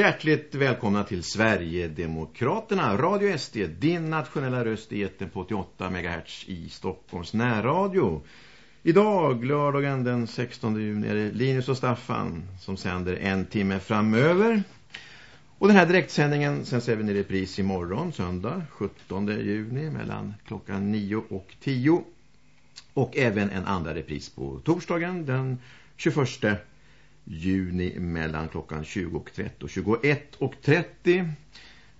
Hjärtligt välkomna till Sverigedemokraterna, Radio SD, din nationella röst i eten på 88 MHz i Stockholms närradio. Idag, lördagen den 16 juni, är det Linus och Staffan som sänder en timme framöver. Och den här direktsändningen sänds även i repris imorgon, söndag 17 juni mellan klockan 9 och 10. Och även en andra repris på torsdagen den 21 juni mellan klockan 20.30 och 21.30.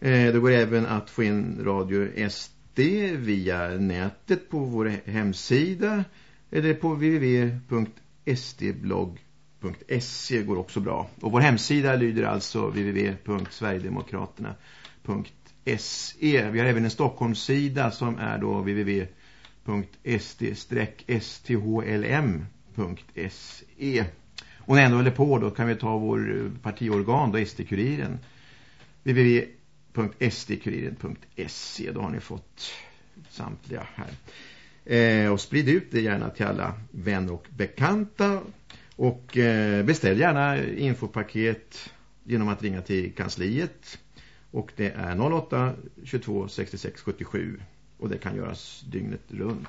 Eh, det går även att få in Radio SD via nätet på vår hemsida eller på www.sdblogg.se går också bra. Och vår hemsida lyder alltså www.sverigedemokraterna.se. Vi har även en Stockholmssida som är då www.sd-sthlm.se. Och när ändå håller på då. Kan vi ta vår eh, partiorgan då SD-kuriren www.sdkuriren.se då har ni fått samtliga här. Eh, och sprid ut det gärna till alla vänner och bekanta. Och eh, beställ gärna infopaket genom att ringa till kansliet. Och det är 08 22 66 77 och det kan göras dygnet runt.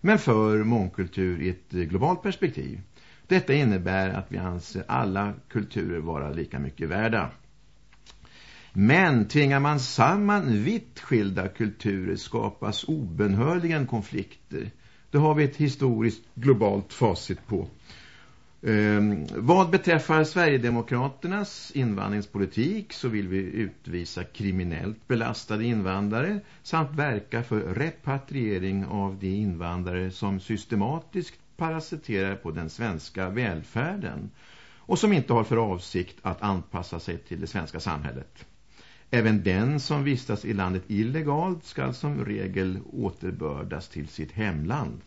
men för mångkultur i ett globalt perspektiv. Detta innebär att vi anser alla kulturer vara lika mycket värda. Men tvingar man samman vitt skilda kulturer skapas obenhörligen konflikter. Det har vi ett historiskt globalt facit på. Um, vad beträffar Sverigedemokraternas invandringspolitik så vill vi utvisa kriminellt belastade invandrare samt verka för repatriering av de invandrare som systematiskt parasiterar på den svenska välfärden och som inte har för avsikt att anpassa sig till det svenska samhället. Även den som vistas i landet illegalt ska som regel återbördas till sitt hemland.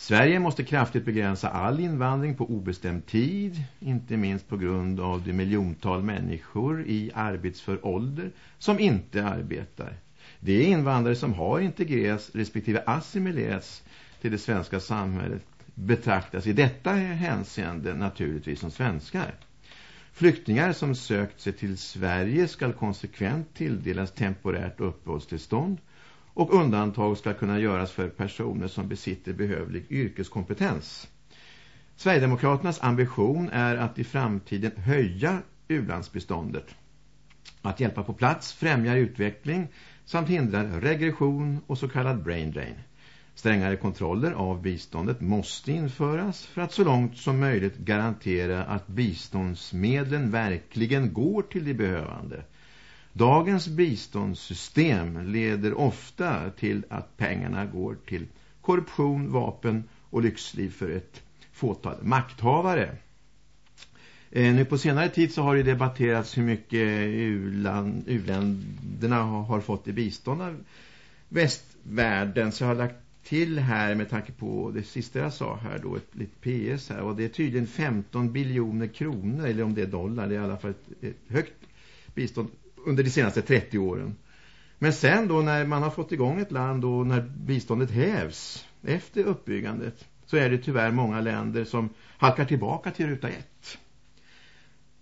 Sverige måste kraftigt begränsa all invandring på obestämd tid, inte minst på grund av de miljontal människor i arbetsför ålder som inte arbetar. De invandrare som har integrerats respektive assimilerats till det svenska samhället betraktas i detta hänseende naturligtvis som svenskar. Flyktingar som sökt sig till Sverige ska konsekvent tilldelas temporärt uppehållstillstånd och undantag ska kunna göras för personer som besitter behövlig yrkeskompetens. Sverigedemokraternas ambition är att i framtiden höja ulandsbeståndet. Att hjälpa på plats främjar utveckling samt hindrar regression och så kallad brain drain. Strängare kontroller av biståndet måste införas för att så långt som möjligt garantera att biståndsmedlen verkligen går till de behövande. Dagens biståndssystem leder ofta till att pengarna går till korruption, vapen och lyxliv för ett fåtal makthavare. Eh, nu på senare tid så har det debatterats hur mycket u-länderna har fått i bistånd av västvärlden. Så jag har lagt till här med tanke på det sista jag sa här då, ett litet PS här. Och det är tydligen 15 biljoner kronor eller om det är dollar, det är i alla fall ett, ett högt bistånd under de senaste 30 åren. Men sen då när man har fått igång ett land och när biståndet hävs efter uppbyggandet så är det tyvärr många länder som halkar tillbaka till ruta ett.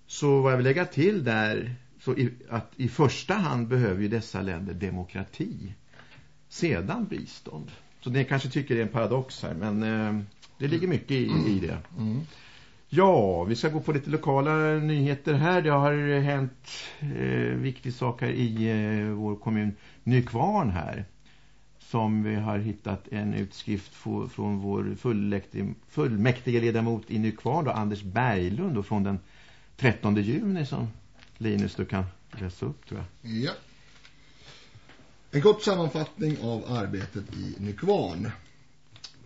Så vad jag vill lägga till där så i, att i första hand behöver ju dessa länder demokrati. Sedan bistånd. Så det kanske tycker det är en paradox här men eh, det ligger mycket i, i det. Mm. mm. Ja, vi ska gå på lite lokala nyheter här. Det har hänt eh, viktiga saker i eh, vår kommun Nykvarn här. Som vi har hittat en utskrift från vår fullmäktige ledamot i Nykvarn då, Anders Berglund då, från den 13 juni som Linus du kan läsa upp tror jag. Ja. En kort sammanfattning av arbetet i Nykvarn.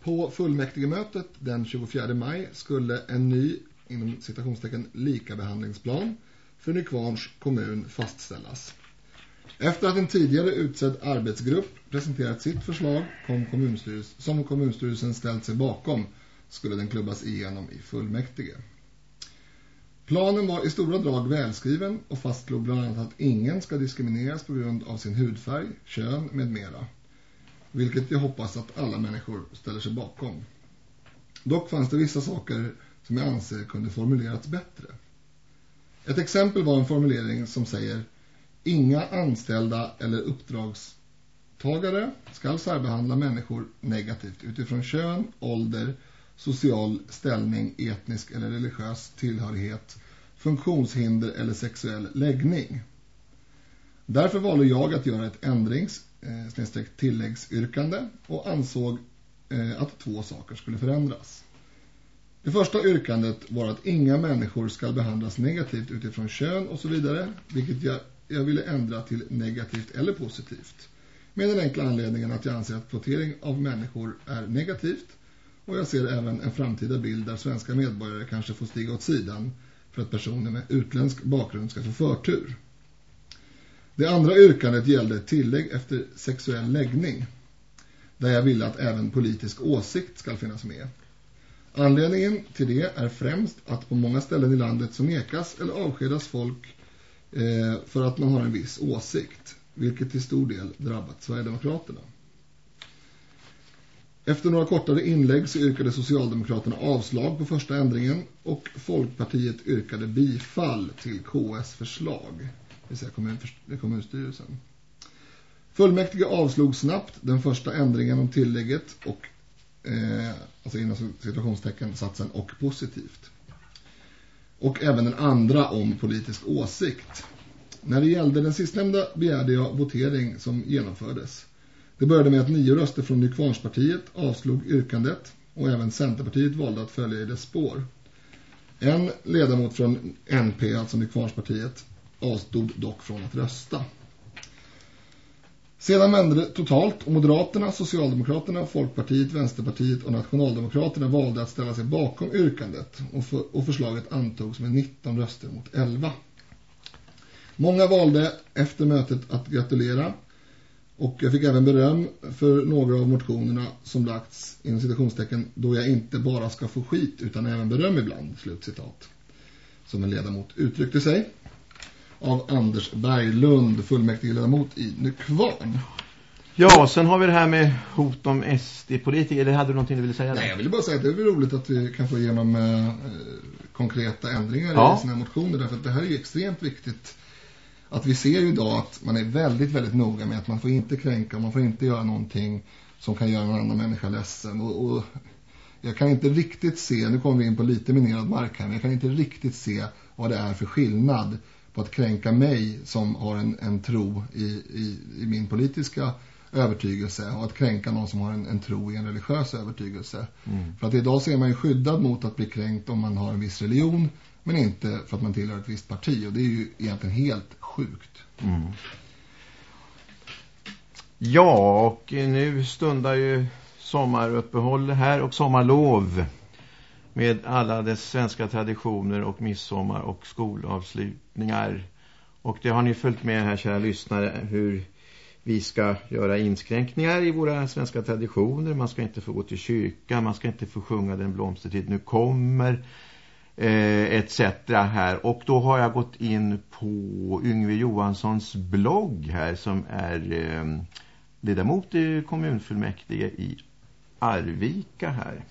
På fullmäktigemötet den 24 maj skulle en ny inom citationstecken likabehandlingsplan för Nykvarns kommun fastställas. Efter att en tidigare utsedd arbetsgrupp presenterat sitt förslag kom kommunstyrelsen, som kommunstyrelsen ställt sig bakom skulle den klubbas igenom i fullmäktige. Planen var i stora drag välskriven och fastslog bland annat att ingen ska diskrimineras på grund av sin hudfärg, kön med mera. Vilket jag hoppas att alla människor ställer sig bakom. Dock fanns det vissa saker som jag anser kunde formulerats bättre. Ett exempel var en formulering som säger Inga anställda eller uppdragstagare ska särbehandla människor negativt utifrån kön, ålder, social ställning, etnisk eller religiös tillhörighet, funktionshinder eller sexuell läggning. Därför valde jag att göra ett ändrings eh, tilläggsyrkande och ansåg eh, att två saker skulle förändras. Det första yrkandet var att inga människor ska behandlas negativt utifrån kön och så vidare, vilket jag, jag ville ändra till negativt eller positivt. Med den enkla anledningen att jag anser att kvotering av människor är negativt och jag ser även en framtida bild där svenska medborgare kanske får stiga åt sidan för att personer med utländsk bakgrund ska få förtur. Det andra yrkandet gällde tillägg efter sexuell läggning där jag ville att även politisk åsikt ska finnas med. Anledningen till det är främst att på många ställen i landet så nekas eller avskedas folk eh, för att man har en viss åsikt, vilket till stor del drabbat Sverigedemokraterna. Efter några kortare inlägg så yrkade Socialdemokraterna avslag på första ändringen och Folkpartiet yrkade bifall till KS förslag, vill säga kommun, kommunstyrelsen. Fullmäktige avslog snabbt den första ändringen om tillägget och eh, alltså inom situationstecken satsen och positivt. Och även den andra om politisk åsikt. När det gällde den sistnämnda begärde jag votering som genomfördes. Det började med att nio röster från Nykvarnspartiet avslog yrkandet och även Centerpartiet valde att följa i dess spår. En ledamot från NP, alltså Nykvarnspartiet, avstod dock från att rösta. Sedan vände det totalt och Moderaterna, Socialdemokraterna, Folkpartiet, Vänsterpartiet och Nationaldemokraterna valde att ställa sig bakom yrkandet och, för, och förslaget antogs med 19 röster mot 11. Många valde efter mötet att gratulera och jag fick även beröm för några av motionerna som lagts inom citationstecken då jag inte bara ska få skit utan även beröm ibland, slutcitat. Som en ledamot uttryckte sig av Anders Berglund, fullmäktige ledamot i Nykvarn. Ja, sen har vi det här med hot om SD-politiker. Eller hade du någonting du ville säga? Där? Nej, jag ville bara säga att det är roligt att vi kan få igenom eh, konkreta ändringar ja. i sina motioner. Därför att det här är ju extremt viktigt. Att vi ser ju idag att man är väldigt, väldigt noga med att man får inte kränka. Man får inte göra någonting som kan göra en annan människa ledsen. Och, och jag kan inte riktigt se, nu kommer vi in på lite minerad mark här. Men jag kan inte riktigt se vad det är för skillnad på att kränka mig som har en, en tro i, i, i, min politiska övertygelse och att kränka någon som har en, en tro i en religiös övertygelse. Mm. För att idag så är man ju skyddad mot att bli kränkt om man har en viss religion men inte för att man tillhör ett visst parti och det är ju egentligen helt sjukt. Mm. Ja, och nu stundar ju sommaruppehåll här och sommarlov med alla dess svenska traditioner och midsommar och skolavslutningar. Och det har ni följt med här kära lyssnare hur vi ska göra inskränkningar i våra svenska traditioner. Man ska inte få gå till kyrkan, man ska inte få sjunga den blomstertid nu kommer eh, etc. här. Och då har jag gått in på Yngve Johanssons blogg här som är eh, ledamot i kommunfullmäktige i Arvika här.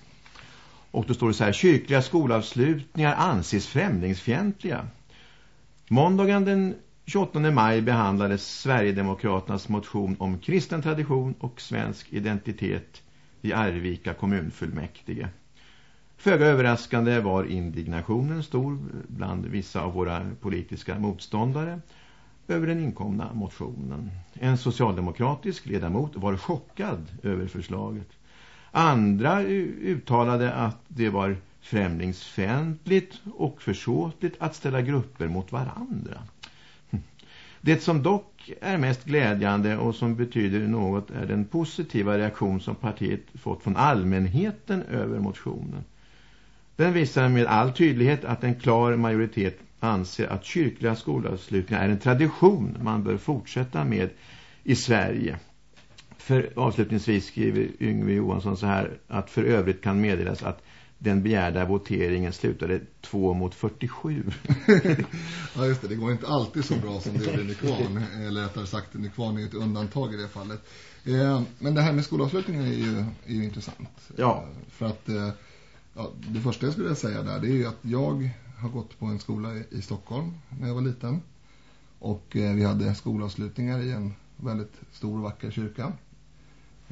Och då står det så här, kyrkliga skolavslutningar anses främlingsfientliga. Måndagen den 28 maj behandlades Sverigedemokraternas motion om kristen tradition och svensk identitet i Arvika kommunfullmäktige. Föga överraskande var indignationen stor bland vissa av våra politiska motståndare över den inkomna motionen. En socialdemokratisk ledamot var chockad över förslaget. Andra uttalade att det var främlingsfientligt och försåtligt att ställa grupper mot varandra. Det som dock är mest glädjande och som betyder något är den positiva reaktion som partiet fått från allmänheten över motionen. Den visar med all tydlighet att en klar majoritet anser att kyrkliga skolavslutningar är en tradition man bör fortsätta med i Sverige. För avslutningsvis skriver Yngve Johansson så här att för övrigt kan meddelas att den begärda voteringen slutade 2 mot 47. ja just det, det går inte alltid så bra som det gjorde Nykvarn. Eller rättare sagt, Nykvarn är ett undantag i det fallet. Eh, men det här med skolavslutningen är ju, är ju intressant. Ja. Eh, för att eh, ja, det första jag skulle säga där det är ju att jag har gått på en skola i, i Stockholm när jag var liten. Och eh, vi hade skolavslutningar i en väldigt stor och vacker kyrka.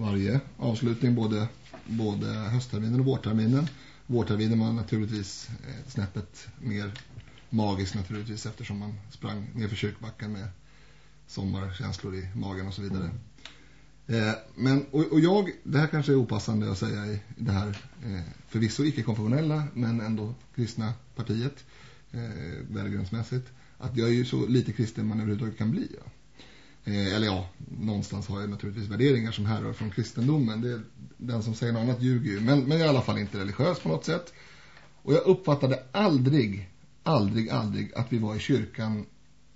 Varje avslutning, både, både höstterminen och vårterminen. Vårterminen var naturligtvis eh, snäppet mer magisk naturligtvis eftersom man sprang ner för kyrkbacken med sommarkänslor i magen och så vidare. Mm. Eh, men, och, och, jag, det här kanske är opassande att säga i det här eh, förvisso icke-konfessionella men ändå kristna partiet eh, värdegrundsmässigt att jag är ju så lite kristen man överhuvudtaget kan bli. Ja. Eh, eller ja, någonstans har jag naturligtvis värderingar som härrör från kristendomen. Det, den som säger något annat ljuger ju. Men, men jag är i alla fall inte religiös på något sätt. Och jag uppfattade aldrig, aldrig, aldrig att vi var i kyrkan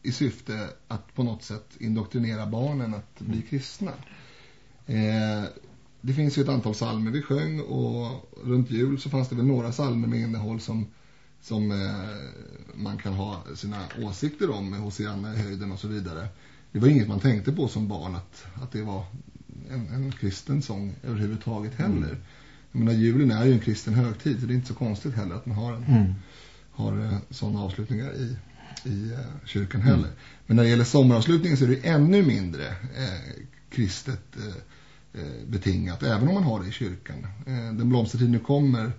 i syfte att på något sätt indoktrinera barnen att bli kristna. Eh, det finns ju ett antal salmer vi sjöng och runt jul så fanns det väl några salmer med innehåll som, som eh, man kan ha sina åsikter om med Hosianna i höjden och så vidare. Det var inget man tänkte på som barn att, att det var en, en kristen sång överhuvudtaget heller. Mm. Jag menar, julen är ju en kristen högtid så det är inte så konstigt heller att man har, en, mm. har uh, sådana avslutningar i, i uh, kyrkan heller. Mm. Men när det gäller sommaravslutningen så är det ännu mindre uh, kristet betingat, även om man har det i kyrkan. Den blomstertid nu kommer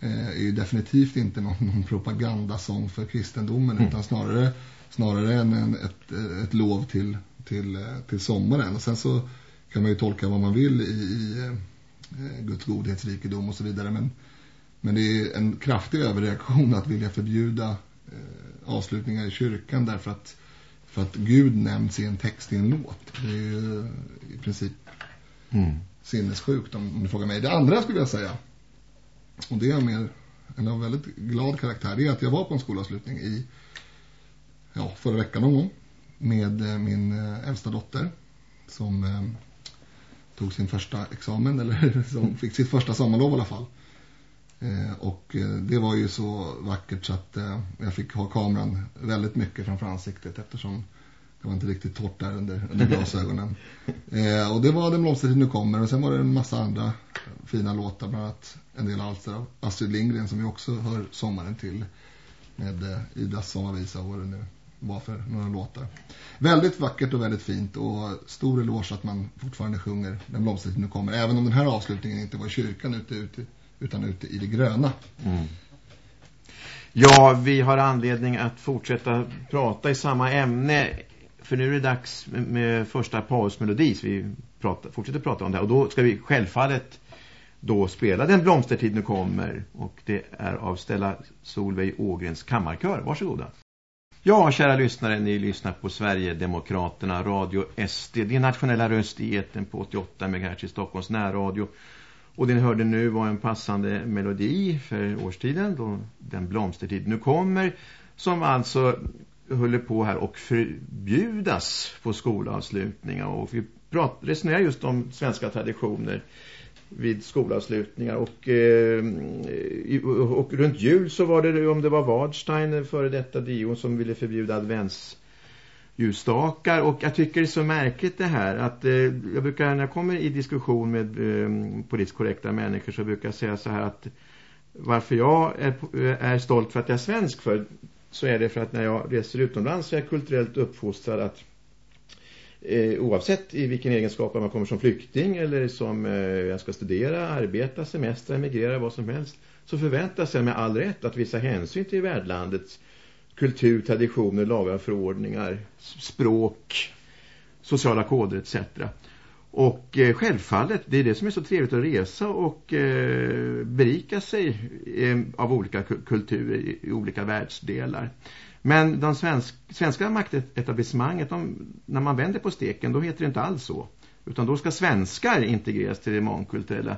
är ju definitivt inte någon, någon propagandasång för kristendomen mm. utan snarare, snarare än en, ett, ett lov till, till, till sommaren. Och sen så kan man ju tolka vad man vill i, i eh, Guds godhetsrikedom och så vidare. Men, men det är en kraftig överreaktion att vilja förbjuda eh, avslutningar i kyrkan därför att, för att Gud nämns i en text i en låt. Det är ju i princip mm. sinnessjukt om, om du frågar mig. Det andra jag skulle vilja säga, och det är mer en av väldigt glad karaktär, det är att jag var på en skolavslutning i ja, förra veckan någon gång med eh, min eh, äldsta dotter som eh, tog sin första examen eller som fick sitt första sommarlov i alla fall. Eh, och eh, det var ju så vackert så att eh, jag fick ha kameran väldigt mycket framför ansiktet eftersom det var inte riktigt torrt där under, under glasögonen. Och det var Den blomstertid nu kommer och sen var det en massa andra fina låtar, bland annat en del alster av Astrid Lindgren som vi också hör sommaren till med Idas sommarvisa och vad det nu var för några låtar. Väldigt vackert och väldigt fint och stor eloge att man fortfarande sjunger Den blomstertid nu kommer. Även om den här avslutningen inte var i kyrkan ute, ute, utan ute i det gröna. Mm. Ja, vi har anledning att fortsätta prata i samma ämne. För nu är det dags med, med första pausmelodi så vi pratar, fortsätter prata om det. Och då ska vi självfallet då spela Den blomstertid nu kommer. Och det är av Stella Solveig Ågrens kammarkör. Varsågoda. Ja, kära lyssnare, ni lyssnar på Sverigedemokraterna, Radio SD, din nationella röst i eten på 88 MHz i Stockholms närradio. Och det ni hörde nu var en passande melodi för årstiden, då den blomstertid nu kommer, som alltså håller på här och förbjudas på skolavslutningar. Och vi resonerar just om svenska traditioner vid skolavslutningar. Eh, och, och runt jul så var det om det var Wadstein före detta Dion som ville förbjuda advents ljusstakar och jag tycker det är så märkligt det här att eh, jag brukar när jag kommer i diskussion med eh, politiskt korrekta människor så brukar jag säga så här att varför jag är, eh, är stolt för att jag är svensk för så är det för att när jag reser utomlands så är jag kulturellt uppfostrad att eh, oavsett i vilken egenskap man kommer som flykting eller som eh, jag ska studera, arbeta, semestra, emigrera, vad som helst så förväntas jag med all rätt att visa hänsyn till värdlandets kultur, traditioner, lagar, förordningar, språk, sociala koder etc. Och eh, självfallet, det är det som är så trevligt att resa och eh, berika sig eh, av olika kulturer i, i olika världsdelar. Men de svensk, svenska maktetablissemanget, de, när man vänder på steken, då heter det inte alls så. Utan då ska svenskar integreras till det mångkulturella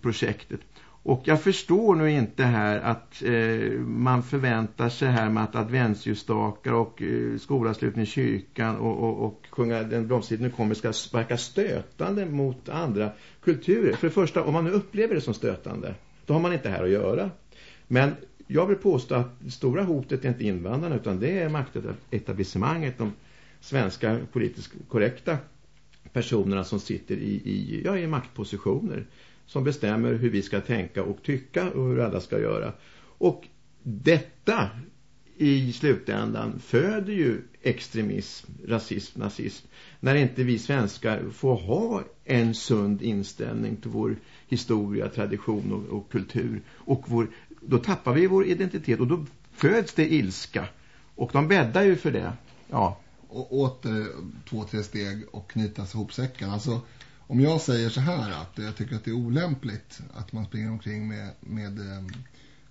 projektet. Och jag förstår nu inte här att eh, man förväntar sig här med att adventsljusstakar och eh, skolavslutning i kyrkan och, och, och sjunga den blomstid nu kommer ska sparka stötande mot andra kulturer. För det första, om man nu upplever det som stötande, då har man inte här att göra. Men jag vill påstå att det stora hotet är inte invandrarna utan det är maktetablissemanget, de svenska politiskt korrekta personerna som sitter i, i, ja, i maktpositioner som bestämmer hur vi ska tänka och tycka och hur alla ska göra. Och detta i slutändan föder ju extremism, rasism, nazism. När inte vi svenskar får ha en sund inställning till vår historia, tradition och, och kultur. Och vår, då tappar vi vår identitet och då föds det ilska. Och de bäddar ju för det. Ja. Och åter två, tre steg och knytas ihop säcken. Alltså om jag säger så här att jag tycker att det är olämpligt att man springer omkring med, med eh,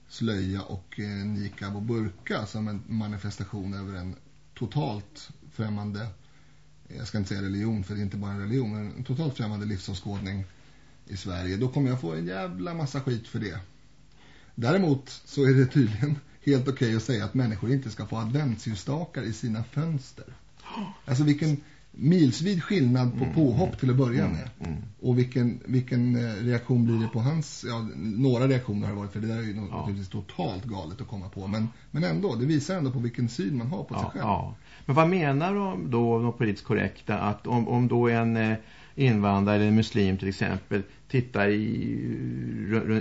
slöja och eh, nikab och burka som en manifestation över en totalt främmande, jag ska inte säga religion för det är inte bara en religion, men en totalt främmande livsåskådning i Sverige, då kommer jag få en jävla massa skit för det. Däremot så är det tydligen helt okej okay att säga att människor inte ska få adventsljusstakar i sina fönster. Alltså vilken milsvid skillnad på mm, påhopp mm, till att börja mm, med. Mm, och vilken, vilken eh, reaktion blir det på hans... Ja, några reaktioner har det varit, för det där är ju ja. naturligtvis totalt galet att komma på. Men, men ändå, det visar ändå på vilken syn man har på ja, sig själv. Ja. Men vad menar de då, de politiskt korrekta, att om, om då en eh, invandrare eller en muslim till exempel tittar i,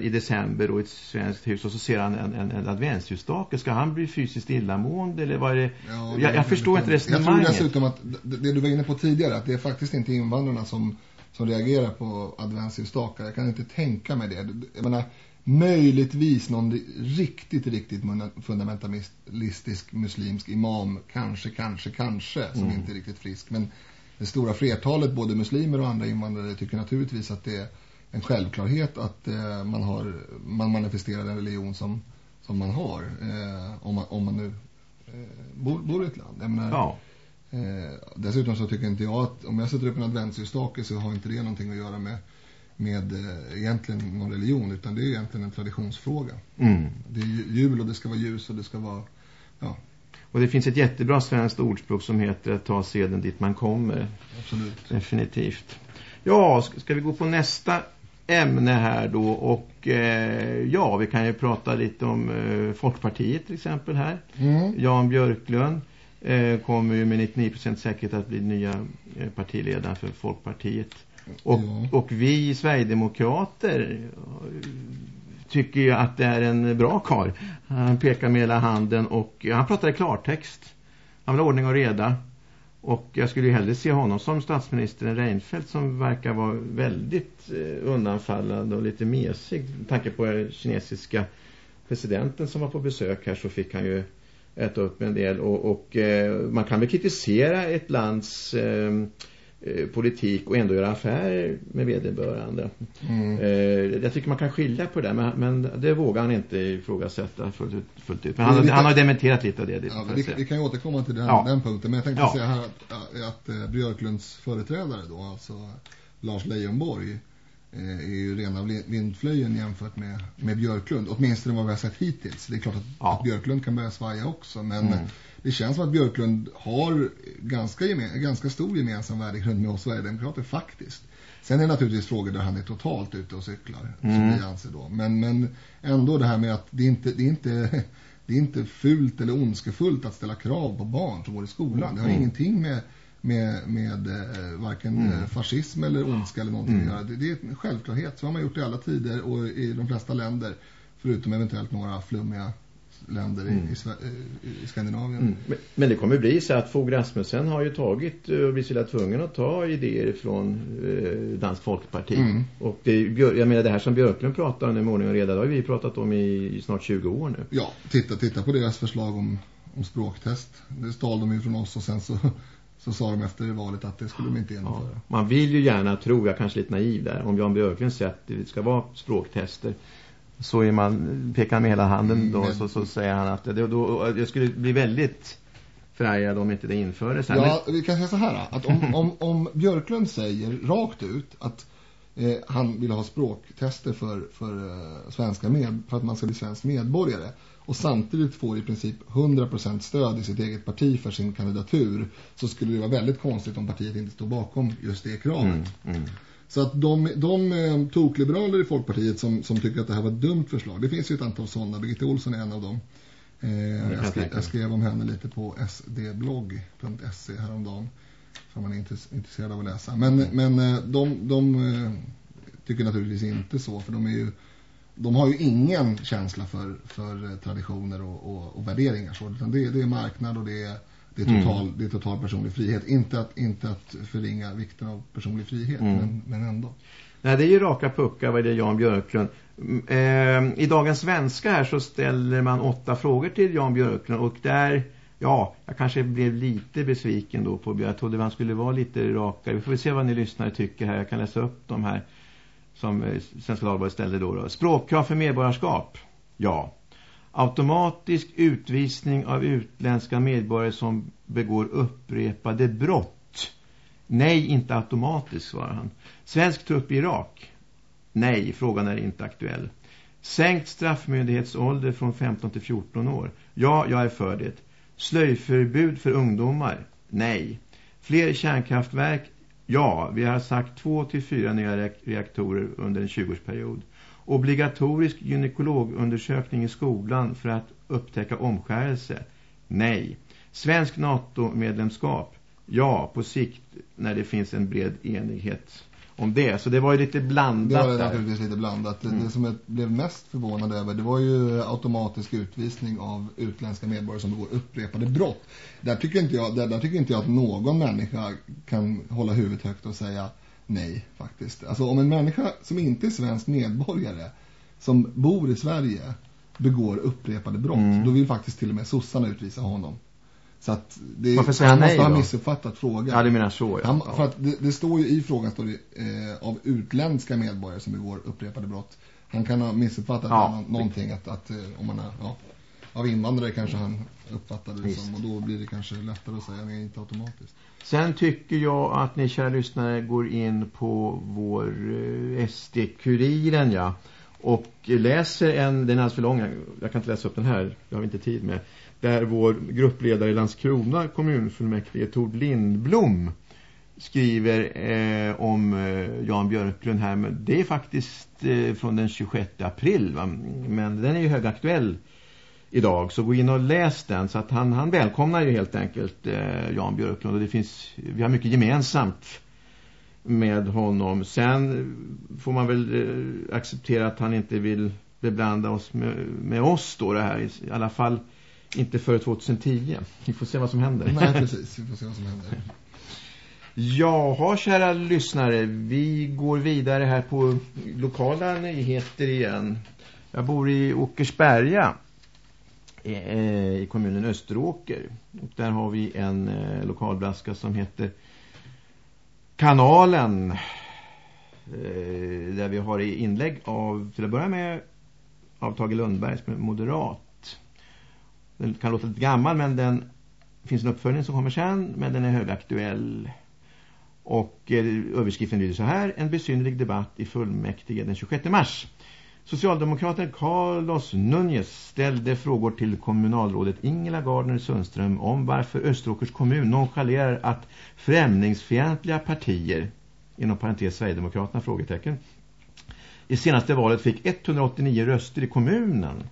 i december och i ett svenskt hus och så ser han en, en, en adventsljusstake. Ska han bli fysiskt illamående eller vad är det? Ja, jag, jag förstår inte resonemanget. Jag tror dessutom att det du var inne på tidigare att det är faktiskt inte invandrarna som, som reagerar på adventsljusstakar. Jag kan inte tänka mig det. Jag menar, möjligtvis någon riktigt, riktigt fundamentalistisk muslimsk imam kanske, kanske, kanske som mm. inte är riktigt frisk. Men det stora flertalet, både muslimer och andra invandrare, tycker naturligtvis att det är en självklarhet att eh, man, har, man manifesterar den religion som, som man har eh, om, man, om man nu eh, bor, bor i ett land. Jag menar, ja. Eh, dessutom så tycker inte jag att om jag sätter upp en adventsljusstake så har inte det någonting att göra med, med eh, egentligen någon religion utan det är egentligen en traditionsfråga. Mm. Det är jul och det ska vara ljus och det ska vara ja, och det finns ett jättebra svenskt ordspråk som heter att ta seden dit man kommer. Absolut. Definitivt. Ja, ska vi gå på nästa ämne här då och eh, ja, vi kan ju prata lite om eh, Folkpartiet till exempel här. Mm. Jan Björklund eh, kommer ju med 99% säkerhet att bli nya eh, partiledare för Folkpartiet. Och, ja. och vi Sverigedemokrater tycker ju att det är en bra kar. Han pekar med hela handen och han pratar i klartext. Han vill ha ordning och reda. Och jag skulle ju hellre se honom som statsminister än Reinfeldt som verkar vara väldigt eh, undanfallande och lite mesig. Med tanke på kinesiska presidenten som var på besök här så fick han ju äta upp en del. Och, och eh, man kan väl kritisera ett lands... Eh, Eh, politik och ändå göra affärer med vederbörande. Mm. Eh, jag tycker man kan skilja på det men, men det vågar han inte ifrågasätta fullt ut. Fullt ut. Men han, han har dementerat lite av det. Ja, vi, vi, kan ju återkomma till den, ja. den punkten men jag tänkte ja. säga här att, att, Björklunds företrädare då, alltså Lars Leijonborg är ju rena vindflöjen jämfört med, med Björklund. Åtminstone vad vi har sett hittills. Det är klart att, ja. att Björklund kan börja svaja också men mm det känns som att Björklund har ganska, ganska stor gemensam värdegrund med oss Sverigedemokrater faktiskt. Sen är det naturligtvis frågor där han är totalt ute och cyklar, mm. som vi anser då. Men, men ändå det här med att det inte, det är inte, det är inte fult eller ondskefullt att ställa krav på barn som går i skolan. Det har mm. ingenting med, med, med eh, varken mm. Eh, fascism eller ondska eller någonting mm. att göra. Det, det är en självklarhet. Så har man gjort i alla tider och i de flesta länder. Förutom eventuellt några flummiga länder mm. i, i, i, Skandinavien. Mm. Men, men, det kommer bli så att Fogh Rasmussen har ju tagit och blivit så tvungen att ta idéer från eh, Dansk Folkparti. Mm. Och det, jag menar det här som Björklund pratar om i morgon och reda, det har vi pratat om i, i, snart 20 år nu. Ja, titta, titta på deras förslag om, om språktest. Det stal de ju från oss och sen så så sa de efter valet att det skulle de inte genomföra. Ja, man vill ju gärna tro, jag kanske lite naiv där, om Jan Björklund säger att det ska vara språktester så är man, pekar med hela handen då, mm, så, så säger han att det, då, jag skulle bli väldigt förargad om inte det infördes. Ja, vi kan säga så här, att om, om, om Björklund säger rakt ut att Eh, han vill ha språktester för, för eh, svenska med, för att man ska bli svensk medborgare. Och samtidigt får i princip 100% stöd i sitt eget parti för sin kandidatur. Så skulle det vara väldigt konstigt om partiet inte står bakom just det kravet. Mm, mm. Så att de, de eh, tokliberaler i Folkpartiet som, som tycker att det här var ett dumt förslag. Det finns ju ett antal sådana. Birgitta Olsson är en av dem. Eh, jag, skrev, jag, skrev om henne lite på sdblogg.se häromdagen. Som man är intresserad av att läsa. Men, men eh, de, de eh, tycker naturligtvis inte så. För de är ju de har ju ingen känsla för, för traditioner och, och, och värderingar. Så, utan det, det är marknad och det är, det är, total, mm. det är total personlig frihet. Inte att, inte att förringa vikten av personlig frihet, mm. men, men ändå. Nej, det är ju raka puckar vad det är Jan Björklund. Mm, eh, I dagens svenska här så ställer man åtta frågor till Jan Björklund och där, ja, jag kanske blev lite besviken då på Jag trodde man skulle vara lite rakare. Vi får se vad ni lyssnare tycker här. Jag kan läsa upp de här som eh, Svenska Dagbladet ställde då, då. Språkkrav för medborgarskap? Ja. Automatisk utvisning av utländska medborgare som begår upprepade brott? Nej, inte automatiskt, svarar han. Svensk trupp i Irak? Nej, frågan är inte aktuell. Sänkt straffmyndighetsålder från 15 till 14 år? Ja, jag är för det. Slöjförbud för ungdomar? Nej. Fler kärnkraftverk? Ja, vi har sagt två till fyra nya reaktorer under en 20-årsperiod. Obligatorisk gynekologundersökning i skolan för att upptäcka omskärelse? Nej. Svensk NATO-medlemskap? Ja, på sikt när det finns en bred enighet om det. Så det var ju lite blandat Det var det naturligtvis lite blandat. Mm. Det som jag blev mest förvånad över det var ju automatisk utvisning av utländska medborgare som begår upprepade brott. Där tycker inte jag, där, där tycker inte jag att någon människa kan hålla huvudet högt och säga nej faktiskt. Alltså om en människa som inte är svensk medborgare som bor i Sverige begår upprepade brott, mm. då vill faktiskt till och med sossarna utvisa honom. Så att det, Varför säger han, han måste ha missuppfattat frågan. Ja, det menar så. Ja. Han, för att det, det, står ju i frågan står det, eh, av utländska medborgare som begår upprepade brott. Han kan ha missuppfattat ja. någonting att, att eh, om man är, ja, av invandrare kanske han uppfattade det som och då blir det kanske lättare att säga nej, inte automatiskt. Sen tycker jag att ni kära lyssnare går in på vår eh, SD-kuriren ja och läser en, den är alldeles för lång, jag kan inte läsa upp den här, jag har inte tid med där vår gruppledare i Landskrona kommunfullmäktige Tord Lindblom skriver eh, om eh, Jan Björklund här. Men det är faktiskt eh, från den 26 april. Va? Men den är ju högaktuell idag. Så gå in och läs den. Så att han, han välkomnar ju helt enkelt eh, Jan Björklund. Och det finns, vi har mycket gemensamt med honom. Sen får man väl eh, acceptera att han inte vill beblanda oss med, med oss då det här. I alla fall inte före 2010. Vi får se vad som händer. Nej, precis. Vi får se vad som händer. Jaha, kära lyssnare. Vi går vidare här på lokala nyheter igen. Jag bor i Åkersberga eh, i kommunen Österåker. Och där har vi en eh, lokalblaska som heter Kanalen. Eh, där vi har inlägg av, till att börja med, av Tage Lundberg som är moderat. Den kan låta lite gammal men den finns en uppföljning som kommer sen men den är högaktuell. Och eh, överskriften lyder så här. En besynnerlig debatt i fullmäktige den 26 mars. Socialdemokraten Carlos Nunez ställde frågor till kommunalrådet Ingela Gardner Sundström om varför Österåkers kommun nonchalerar att främlingsfientliga partier, inom parentes Sverigedemokraterna, frågetecken, i senaste valet fick 189 röster i kommunen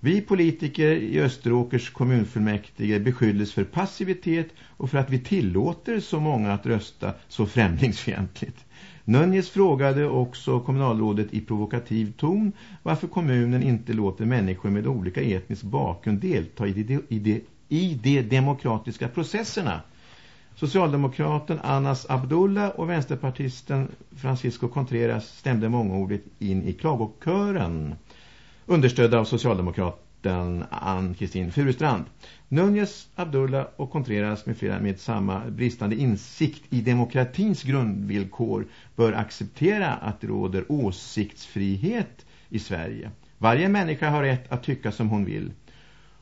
vi politiker i Österåkers kommunfullmäktige beskylldes för passivitet och för att vi tillåter så många att rösta så främlingsfientligt. Nönjes frågade också kommunalrådet i provokativ ton varför kommunen inte låter människor med olika etnisk bakgrund delta i de, i de, i de demokratiska processerna. Socialdemokraten Anas Abdullah och vänsterpartisten Francisco Contreras stämde mångordigt in i klagokören understödda av socialdemokraten Ann-Kristin Furustrand. Nunez, Abdullah och Contreras med flera med samma bristande insikt i demokratins grundvillkor bör acceptera att det råder åsiktsfrihet i Sverige. Varje människa har rätt att tycka som hon vill.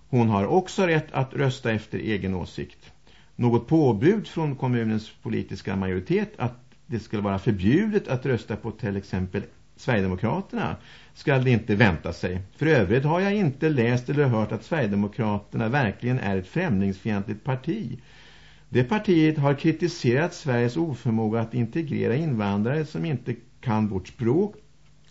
Hon har också rätt att rösta efter egen åsikt. Något påbud från kommunens politiska majoritet att det skulle vara förbjudet att rösta på till exempel Sverigedemokraterna ska det inte vänta sig. För övrigt har jag inte läst eller hört att Sverigedemokraterna verkligen är ett främlingsfientligt parti. Det partiet har kritiserat Sveriges oförmåga att integrera invandrare som inte kan vårt språk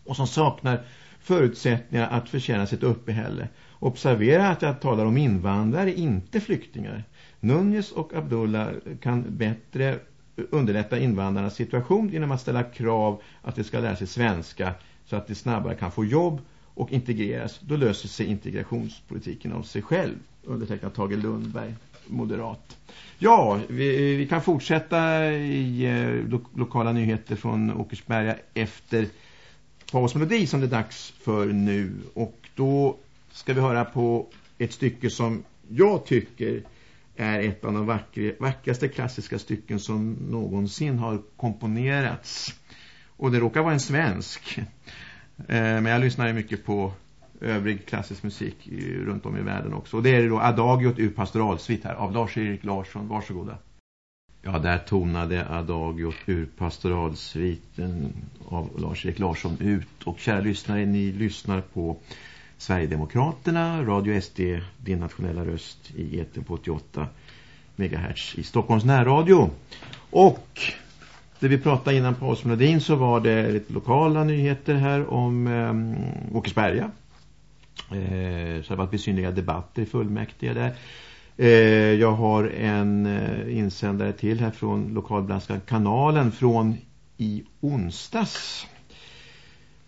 och som saknar förutsättningar att förtjäna sitt uppehälle. Observera att jag talar om invandrare, inte flyktingar. Nunez och Abdullah kan bättre underlätta invandrarnas situation genom att ställa krav att de ska lära sig svenska så att de snabbare kan få jobb och integreras. Då löser sig integrationspolitiken av sig själv. Undertecknat Tage Lundberg, moderat. Ja, vi, vi kan fortsätta i eh, lo lokala nyheter från Åkersberga efter pausmelodi som det är dags för nu. Och då ska vi höra på ett stycke som jag tycker är ett av de vackraste klassiska stycken som någonsin har komponerats. Och det råkar vara en svensk. Eh, men jag lyssnar mycket på övrig klassisk musik runt om i världen också. Och det är då Adagiot ur pastoralsvit här av Lars-Erik Larsson. Varsågoda. Ja, där tonade Adagiot ur pastoralsviten av Lars-Erik Larsson ut. Och kära lyssnare, ni lyssnar på Sverigedemokraterna, Radio SD, din nationella röst i eten på 88 MHz i Stockholms närradio. Och det vi pratade innan på Osmodin så var det lite lokala nyheter här om eh, Åkersberga. Eh, så det har varit besynliga debatter i fullmäktige där. Eh, jag har en eh, insändare till här från lokalblandska kanalen från i onsdags.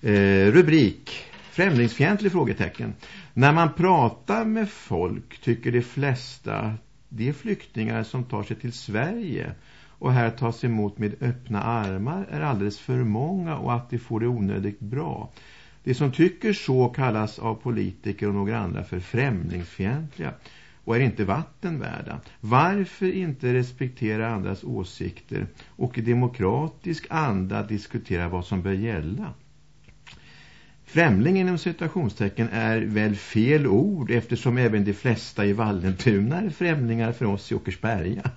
Eh, rubrik Främlingsfientlig frågetecken. När man pratar med folk tycker de flesta de flyktingar som tar sig till Sverige och här tas emot med öppna armar är alldeles för många och att de får det onödigt bra. De som tycker så kallas av politiker och några andra för främlingsfientliga och är inte vattenvärda. Varför inte respektera andras åsikter och i demokratisk anda diskutera vad som bör gälla? Främling inom citationstecken är väl fel ord eftersom även de flesta i Vallentuna är främlingar för oss i Åkersberga.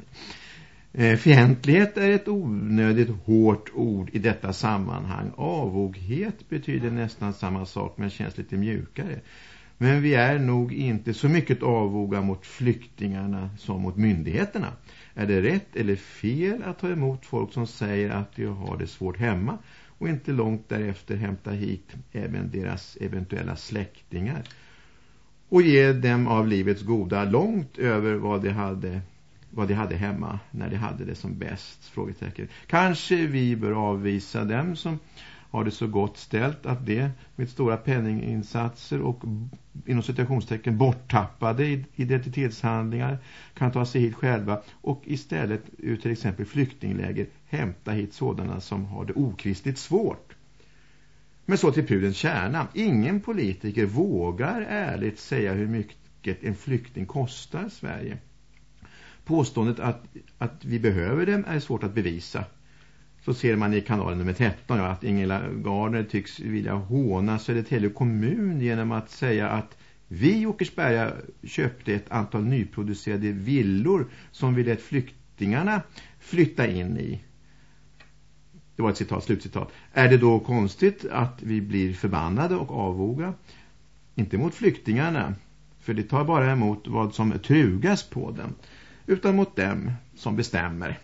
Eh, fientlighet är ett onödigt hårt ord i detta sammanhang. Avoghet betyder nästan samma sak men känns lite mjukare. Men vi är nog inte så mycket avvoga mot flyktingarna som mot myndigheterna. Är det rätt eller fel att ta emot folk som säger att de har det svårt hemma och inte långt därefter hämta hit även deras eventuella släktingar och ge dem av livets goda långt över vad de hade vad de hade hemma när de hade det som bäst frågetecken. Kanske vi bör avvisa dem som har det så gott ställt att det med stora penninginsatser och inom citationstecken borttappade identitetshandlingar kan ta sig hit själva och istället ur till exempel flyktingläger hämta hit sådana som har det okristligt svårt. Men så till pudens kärna. Ingen politiker vågar ärligt säga hur mycket en flykting kostar Sverige. Påståendet att, att vi behöver dem är svårt att bevisa så ser man i kanalen nummer 13 ja, att Ingela Gardner tycks vilja håna Södertälje kommun genom att säga att vi i Åkersberga köpte ett antal nyproducerade villor som vi lät flyktingarna flytta in i. Det var ett citat, slutcitat. Är det då konstigt att vi blir förbannade och avvoga? Inte mot flyktingarna, för det tar bara emot vad som trugas på dem, utan mot dem som bestämmer.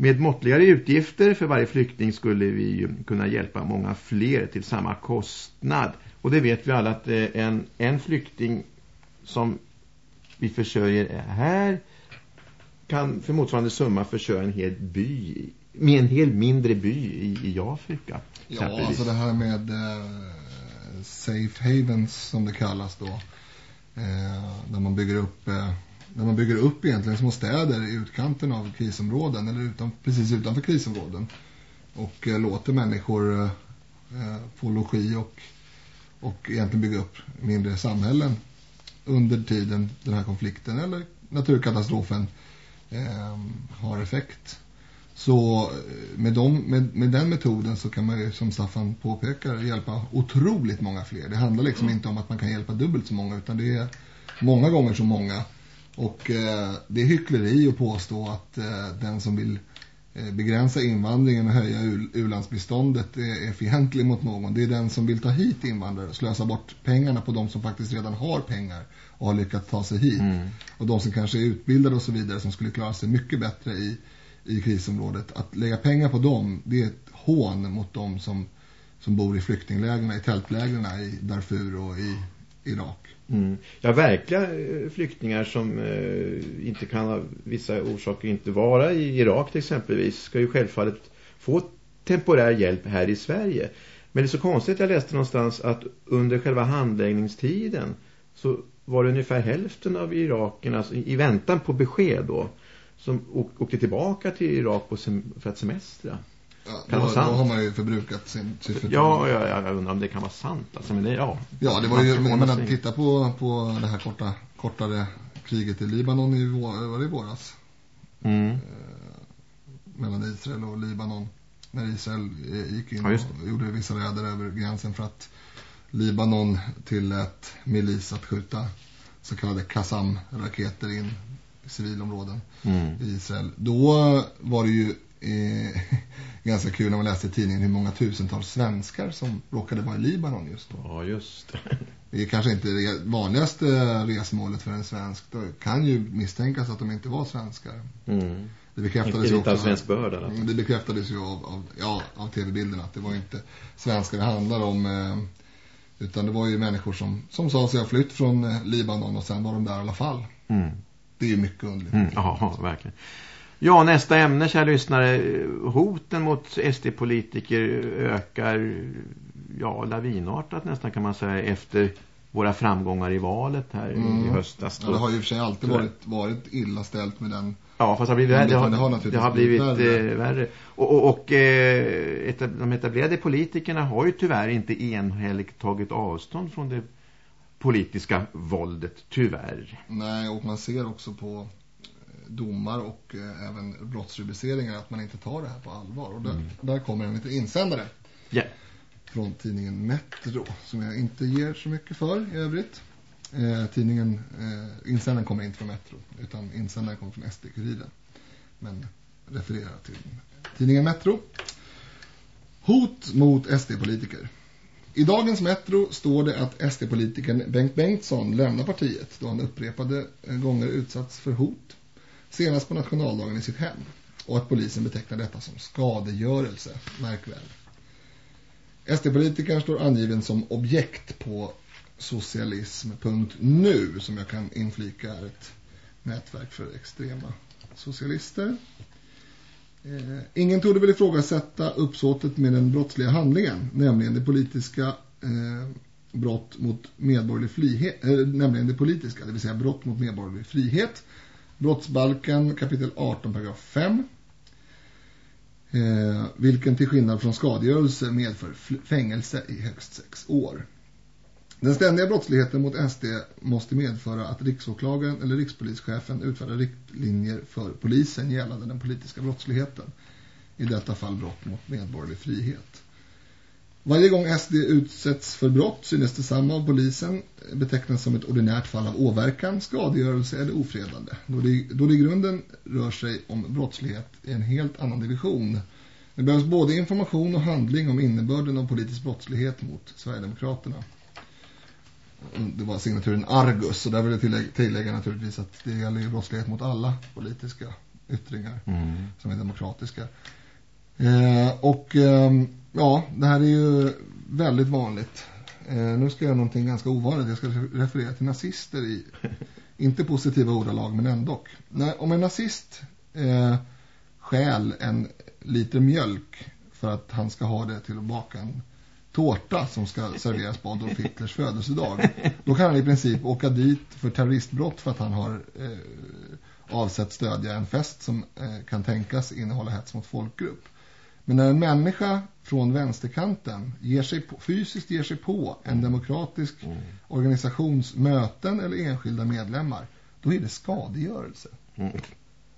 Med måttligare utgifter för varje flykting skulle vi ju kunna hjälpa många fler till samma kostnad. Och det vet vi alla att eh, en, en flykting som vi försörjer här kan för motsvarande summa försörja en hel by med en hel mindre by i, i Afrika. Ja, alltså det här med eh, safe havens som det kallas då. Eh, där man bygger upp eh, när man bygger upp egentligen små städer i utkanten av krisområden eller utan, precis utanför krisområden och eh, låter människor eh, eh, få logi och, och egentligen bygga upp mindre samhällen under tiden den här konflikten eller naturkatastrofen eh, har effekt. Så eh, med, dem, med, med den metoden så kan man ju som Staffan påpekar hjälpa otroligt många fler. Det handlar liksom mm. inte om att man kan hjälpa dubbelt så många utan det är många gånger så många och eh, det är hyckleri att påstå att eh, den som vill eh, begränsa invandringen och höja u-landsbiståndet är fientlig mot någon. Det är den som vill ta hit invandrare och slösa bort pengarna på de som faktiskt redan har pengar och har lyckats ta sig hit. Mm. Och de som kanske är utbildade och så vidare som skulle klara sig mycket bättre i, i krisområdet. Att lägga pengar på dem, det är ett hån mot de som, som bor i flyktinglägren, i tältlägren i Darfur och i Irak. Mm. Ja, verkliga eh, flyktingar som eh, inte kan av vissa orsaker inte vara i Irak till exempelvis ska ju självfallet få temporär hjälp här i Sverige. Men det är så konstigt, jag läste någonstans att under själva handläggningstiden så var det ungefär hälften av irakerna alltså i väntan på besked då som åkte tillbaka till Irak för att semestra. Ja, kan då, vara sant? då har man ju förbrukat sin, förtroende. Ja, ja, jag undrar om det kan vara sant. Alltså, men det, ja, ja, det var ju, men, men att titta på, på det här korta, kortare kriget i Libanon i, var det i våras. Mm. Eh, mellan Israel och Libanon. När Israel eh, gick in ja, och gjorde vissa räder över gränsen för att Libanon tillät milis att skjuta så kallade Qassam-raketer in i civilområden mm. i Israel. Då var det ju eh, ganska kul när man läste i tidningen hur många tusentals svenskar som råkade vara i Libanon just då. Ja, just det. är kanske inte det vanligaste resmålet för en svensk. Det kan ju misstänkas att de inte var svenskar. Mm. Det bekräftades, ju också, svensk börd, mm, det bekräftades ju av, av, ja, av tv-bilderna att det var inte svenskar det handlar om. Eh, utan det var ju människor som, som sa sig ha flytt från eh, Libanon och sen var de där i alla fall. Mm. Det är ju mycket underligt. Mm, ja, verkligen. Ja, nästa ämne, kära lyssnare. Hoten mot SD-politiker ökar ja, lavinartat nästan kan man säga efter våra framgångar i valet här mm. i höstas. Ja, det har ju för sig alltid varit, varit illa ställt med den. Ja, fast det har blivit, det har, det har, det har blivit värre. Eh, värre. Och, och, och eh, de etablerade politikerna har ju tyvärr inte enhälligt tagit avstånd från det politiska våldet, tyvärr. Nej, och man ser också på domar och eh, även brottsrubriceringar att man inte tar det här på allvar. Och där, mm. där kommer en liten insändare yeah. från tidningen Metro som jag inte ger så mycket för i övrigt. Eh, tidningen, eh, insändaren kommer inte från Metro utan insändaren kommer från SD-kuriren. Men refererar till tidningen Metro. Hot mot SD-politiker. I dagens Metro står det att SD-politikern Bengt Bengtsson lämnar partiet då han upprepade gånger utsatts för hot senast på nationaldagen i sitt hem och att polisen betecknar detta som skadegörelse, märk väl. SD-politikern står angiven som objekt på socialism.nu som jag kan inflika är ett nätverk för extrema socialister. Eh, ingen trodde väl ifrågasätta uppsåtet med den brottsliga handlingen, nämligen det politiska eh, brott mot medborgerlig frihet, eh, nämligen det politiska, det vill säga brott mot medborgerlig frihet Brottsbalken kapitel 18 paragraf 5 eh, vilken till skillnad från skadegörelse medför fängelse i högst sex år. Den ständiga brottsligheten mot SD måste medföra att riksåklagaren eller rikspolischefen utfärdar riktlinjer för polisen gällande den politiska brottsligheten. I detta fall brott mot medborgerlig frihet. Varje gång SD utsätts för brott synes detsamma av polisen betecknas som ett ordinärt fall av åverkan, skadegörelse eller ofredande. Då det, då det i grunden rör sig om brottslighet i en helt annan division. Det behövs både information och handling om innebörden av politisk brottslighet mot Sverigedemokraterna. Det var signaturen Argus och där vill jag tillägga, tillägga naturligtvis att det gäller brottslighet mot alla politiska yttringar mm. som är demokratiska. Eh, och... Eh, Ja, det här är ju väldigt vanligt. Eh, nu ska jag göra någonting ganska ovanligt. Jag ska referera till nazister i, inte positiva ordalag men ändå. När, om en nazist eh, skäl en liter mjölk för att han ska ha det till att baka en tårta som ska serveras på Adolf Hitlers födelsedag. Då kan han i princip åka dit för terroristbrott för att han har eh, avsett stödja en fest som eh, kan tänkas innehålla hets mot folkgrupp. Men när en människa från vänsterkanten ger sig på, fysiskt ger sig på en demokratisk mm. organisations möten eller enskilda medlemmar, då är det skadegörelse. Mm.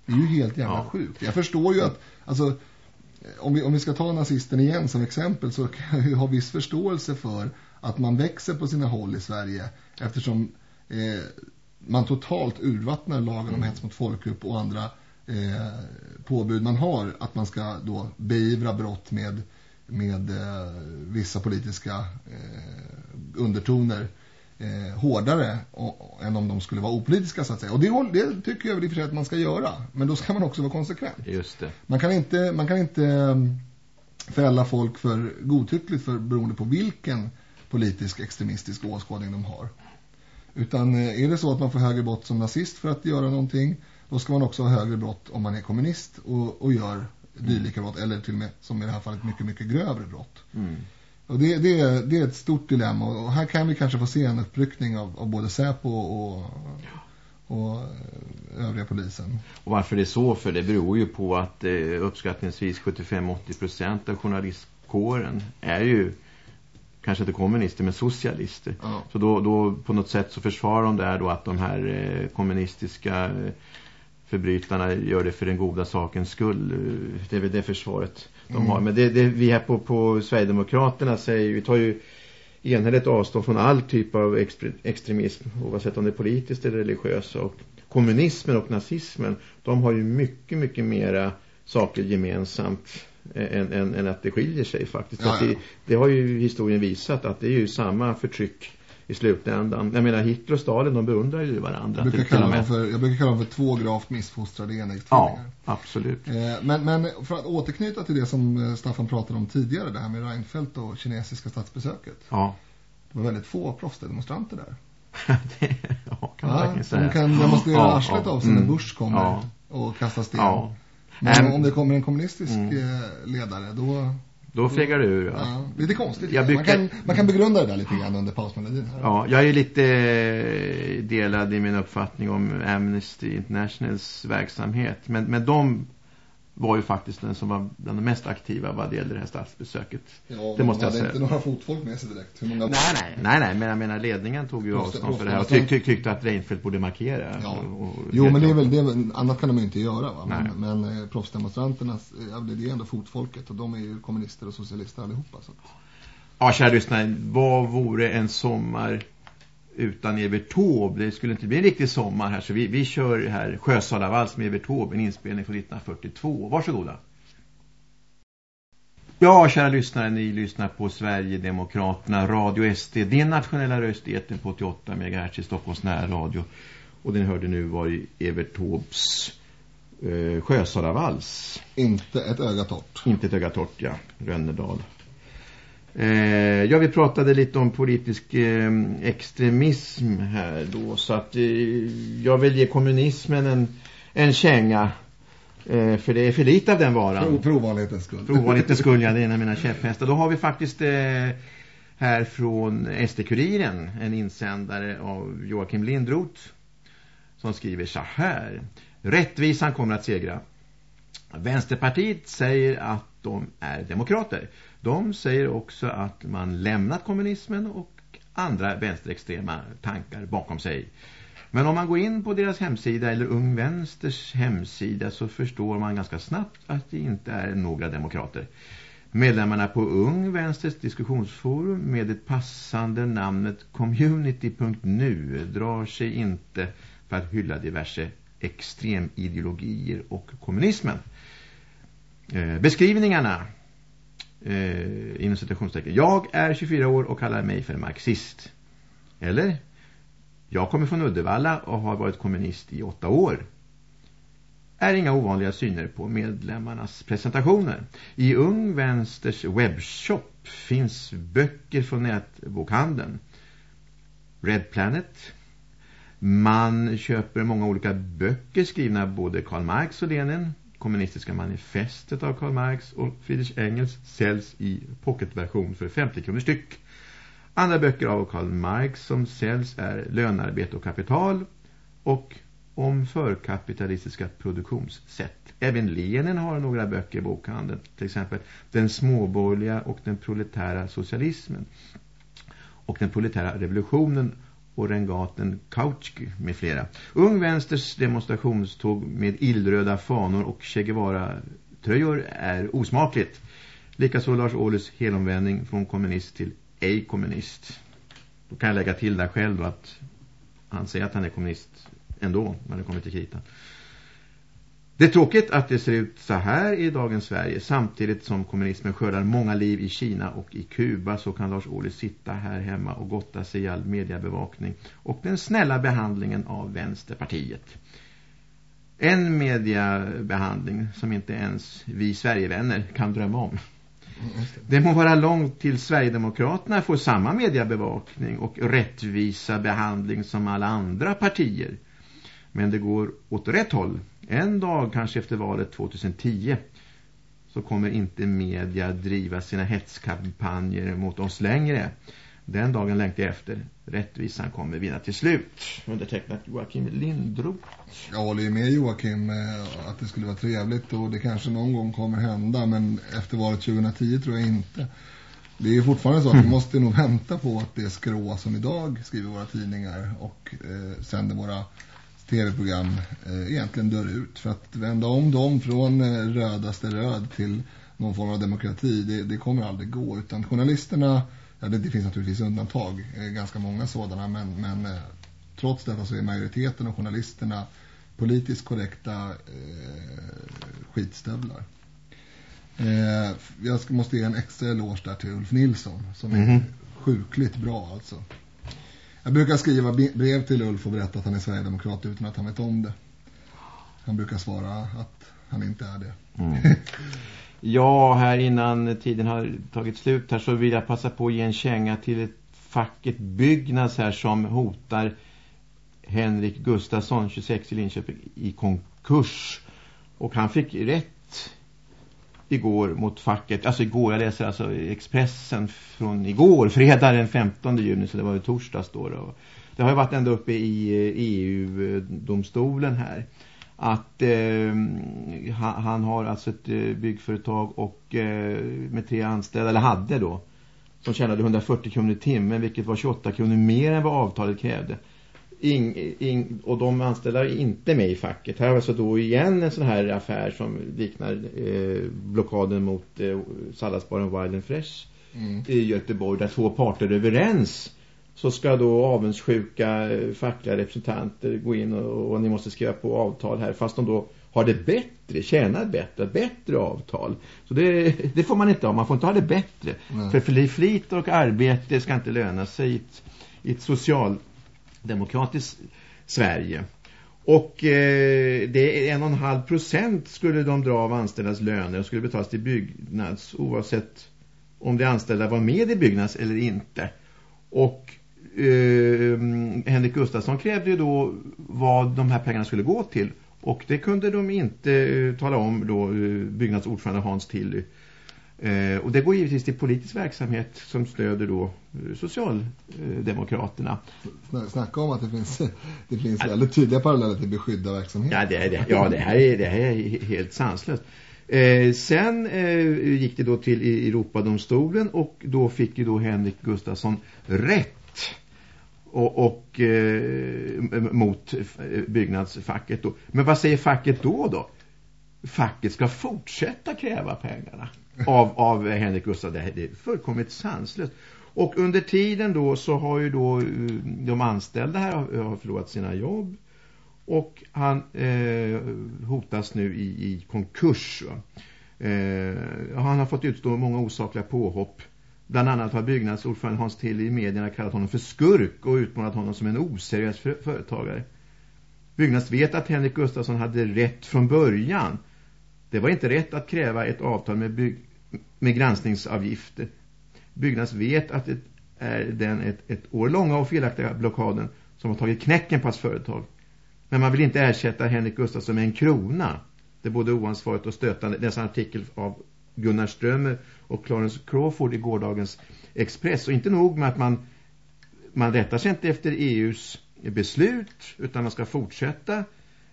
Det är ju helt jävla ja. sjukt. Jag förstår ju att, alltså, om vi, om vi ska ta nazisten igen som exempel så kan jag ju ha viss förståelse för att man växer på sina håll i Sverige eftersom eh, man totalt urvattnar lagen om mm. hets mot folkgrupp och andra eh, påbud man har att man ska då beivra brott med, med eh, vissa politiska eh, undertoner eh, hårdare och, än om de skulle vara opolitiska så att säga. Och det, det tycker jag väl i och för sig att man ska göra. Men då ska man också vara konsekvent. Just det. Man kan inte, man kan inte um, fälla folk för godtyckligt för, beroende på vilken politisk extremistisk åskådning de har. Utan eh, är det så att man får högre brott som nazist för att göra någonting då ska man också ha högre brott om man är kommunist och, och gör dylika brott eller till och med som i det här fallet mycket, mycket grövre brott. Mm. Och det, det, är, det är ett stort dilemma och här kan vi kanske få se en uppryckning av, av både Säpo och, och eh, övriga polisen. Och varför det är så? För det beror ju på att eh, uppskattningsvis 75-80% av journalistkåren är ju kanske inte kommunister men socialister. Ja. Så då, då på något sätt så försvarar de där då att de här eh, kommunistiska eh, förbrytarna gör det för den goda sakens skull. Det är väl det försvaret de mm. har. Men det, det, vi här på, på Sverigedemokraterna säger, vi tar ju enhälligt avstånd från all typ av extremism oavsett om det är politiskt eller religiöst. Och kommunismen och nazismen de har ju mycket, mycket mera saker gemensamt än, än, än att det skiljer sig faktiskt. Ja, ja. Det, det, har ju historien visat att det är ju samma förtryck i slutändan. Jag menar Hitler och Stalin, de beundrar ju varandra. Jag brukar, kalla dem, för, jag brukar kalla dem för två gravt missfostrade enäggstvillingar. Ja, absolut. Eh, men, men för att återknyta till det som eh, Staffan pratade om tidigare, det här med Reinfeldt och kinesiska statsbesöket. Ja. Det var väldigt få proffsdemonstranter där. ja, kan man ja, verkligen säga. De kan demonstrera ja, arslet ja, av sig mm, när Bush kommer ja. och kastar sten. Men om det kommer en kommunistisk mm. Eh, ledare, då då fegar du ur. Ja. Ja, lite konstigt. Brukar... man, kan, man kan begrunda det där lite grann under pausmelodin. Här. Ja, jag är lite eh, delad i min uppfattning om Amnesty Internationals verksamhet. Men, men de var ju faktiskt den som var bland de mest aktiva vad det gäller det här statsbesöket. Ja, det måste jag säga. inte några fotfolk med sig direkt. Hur många... Nej, nej, nej, nej, men jag menar ledningen tog ju avstånd för det här och tyck, tyck, tyckte att Reinfeldt borde markera. Ja. Och, och jo, men det är väl, det är väl, annat kan de ju inte göra va? Men, men eh, proffsdemonstranterna, det är ändå fotfolket och de är ju kommunister och socialister allihopa. Så. Ja, kära lyssnare, vad vore en sommar utan Evert Taube. Det skulle inte bli en riktig sommar här så vi, vi kör här Sjösalavals med Evert Taube, en inspelning från 1942. Varsågoda. Ja, kära lyssnare, ni lyssnar på Sverigedemokraterna, Radio SD, din nationella röst eten på 88 MHz i Stockholms närradio. Och den hörde nu var Evert Taubes eh, Sjösalavals. Inte ett öga torrt. Inte ett öga torrt, ja. Rönnedal. Eh, ja, vi pratade lite om politisk eh, extremism här då. Så att eh, jag vill ge kommunismen en, en känga. Eh, för det är för lite av den varan. Pro, provanlighetens skull. Provanlighetens skull, ja. Det är en av mina käpphästar. Då har vi faktiskt eh, här från SD-kuriren en insändare av Joakim Lindroth. Som skriver så här. Rättvisan kommer att segra. Vänsterpartiet säger att de är demokrater. De säger också att man lämnat kommunismen och andra vänsterextrema tankar bakom sig. Men om man går in på deras hemsida eller Ung Vänsters hemsida så förstår man ganska snabbt att det inte är några demokrater. Medlemmarna på Ung Vänsters diskussionsforum med det passande namnet community.nu drar sig inte för att hylla diverse extremideologier och kommunismen. Eh, beskrivningarna eh, inom citationstecken. Jag är 24 år och kallar mig för marxist. Eller? Jag kommer från Uddevalla och har varit kommunist i åtta år. Är inga ovanliga syner på medlemmarnas presentationer. I Ung Vänsters webbshop finns böcker från nätbokhandeln. Red Planet. Man köper många olika böcker skrivna både Karl Marx och Lenin kommunistiska manifestet av Karl Marx och Friedrich Engels säljs i pocketversion för 50 kronor styck. Andra böcker av Karl Marx som säljs är Lönarbete och kapital och om förkapitalistiska produktionssätt. Även Lenin har några böcker i bokhandeln, till exempel Den småborgerliga och den proletära socialismen och den proletära revolutionen och rengaten Kautsky med flera. Ung Vänsters demonstrationståg med illröda fanor och Che Guevara-tröjor är osmakligt. Likaså Lars Åhles helomvändning från kommunist till ej-kommunist. Då kan jag lägga till där själv att han säger att han är kommunist ändå när det kommer till kritan. Det är tråkigt att det ser ut så här i dagens Sverige. Samtidigt som kommunismen skördar många liv i Kina och i Kuba så kan Lars Ohly sitta här hemma och gotta sig i all mediebevakning och den snälla behandlingen av Vänsterpartiet. En mediebehandling som inte ens vi Sverigevänner kan drömma om. Det må vara långt till Sverigedemokraterna får samma mediebevakning och rättvisa behandling som alla andra partier. Men det går åt rätt håll. En dag, kanske efter valet 2010, så kommer inte media driva sina hetskampanjer mot oss längre. Den dagen längtar jag efter. Rättvisan kommer vinna till slut. Undertecknat Joakim Lindroth. Jag håller ju med Joakim eh, att det skulle vara trevligt och det kanske någon gång kommer hända men efter valet 2010 tror jag inte. Det är fortfarande så att vi måste nog vänta på att det skrå som idag skriver våra tidningar och eh, sänder våra tv-program eh, egentligen dör ut. För att vända om dem från eh, rödaste röd till någon form av demokrati, det, det kommer aldrig gå. Utan journalisterna Ja, det, det, finns naturligtvis undantag, eh, ganska många sådana, men, men eh, trots detta så är majoriteten av journalisterna politiskt korrekta eh, skitstövlar. Eh, jag måste ge en extra eloge där till Ulf Nilsson som är mm -hmm. sjukligt bra alltså. Jag brukar skriva brev till Ulf och berätta att han är Sverigedemokrat utan att han vet om det. Han brukar svara att han inte är det. Mm. Ja, här innan tiden har tagit slut här så vill jag passa på att ge en känga till ett facket Byggnads här som hotar Henrik Gustafsson, 26 i Linköping, i konkurs. Och han fick rätt igår mot facket. Alltså igår, jag läser alltså Expressen från igår, fredag den 15 juni, så det var ju torsdags då. då. Det har ju varit ända uppe i eh, e EU-domstolen här att eh, han, har alltså ett eh, byggföretag och eh, med tre anställda, eller hade då, som tjänade 140 kronor i timmen, vilket var 28 kronor mer än vad avtalet krävde. In, in, och de anställda är inte med i facket. Här har alltså då igen en sån här affär som liknar eh, blockaden mot eh, salladsbaren Wild and Fresh mm. i Göteborg där två parter är överens så ska då avundsjuka eh, fackliga representanter gå in och, och, ni måste skriva på avtal här fast de då har det bättre, tjänar bättre, bättre avtal. Så det, det får man inte ha, man får inte ha det bättre. Nej. För flit och arbete ska inte löna sig i ett, i ett demokratiskt Sverige. Och eh, det är en och en halv procent skulle de dra av anställdas löner och skulle betalas till byggnads oavsett om de anställda var med i byggnads eller inte. Och eh, Henrik Gustafsson krävde ju då vad de här pengarna skulle gå till. Och det kunde de inte eh, tala om då eh, byggnadsordförande Hans Tilly. Eh, och det går givetvis till politisk verksamhet som stöder då eh, Socialdemokraterna. Snacka om att det finns, det finns väldigt tydliga paralleller till beskydda verksamhet. Ja, det, det, ja det, här är, det här är helt sanslöst. Eh, sen eh, gick det då till Europadomstolen och då fick ju då Henrik Gustafsson rätt och, och eh, mot byggnadsfacket då. Men vad säger facket då då? Facket ska fortsätta kräva pengarna av, av Henrik Gustaf. Det är fullkomligt sanslöst. Och under tiden då så har ju då eh, de anställda här har förlorat sina jobb. Och han eh, hotas nu i, i konkurs. Eh, han har fått utstå många osakliga påhopp Bland annat har byggnadsordförande Hans Till i medierna kallat honom för skurk och utmanat honom som en oseriös företagare. Byggnads vet att Henrik Gustafsson hade rätt från början. Det var inte rätt att kräva ett avtal med, bygg med granskningsavgifter. Byggnads vet att det är den ett, ett år långa och felaktiga blockaden som har tagit knäcken på hans företag. Men man vill inte ersätta Henrik Gustafsson med en krona. Det är både oansvarigt och stötande. Dessa artikel av Gunnar Strömer och Clarence Crawford i gårdagens Express. Och inte nog med att man, man rättar sig inte efter EUs beslut utan man ska fortsätta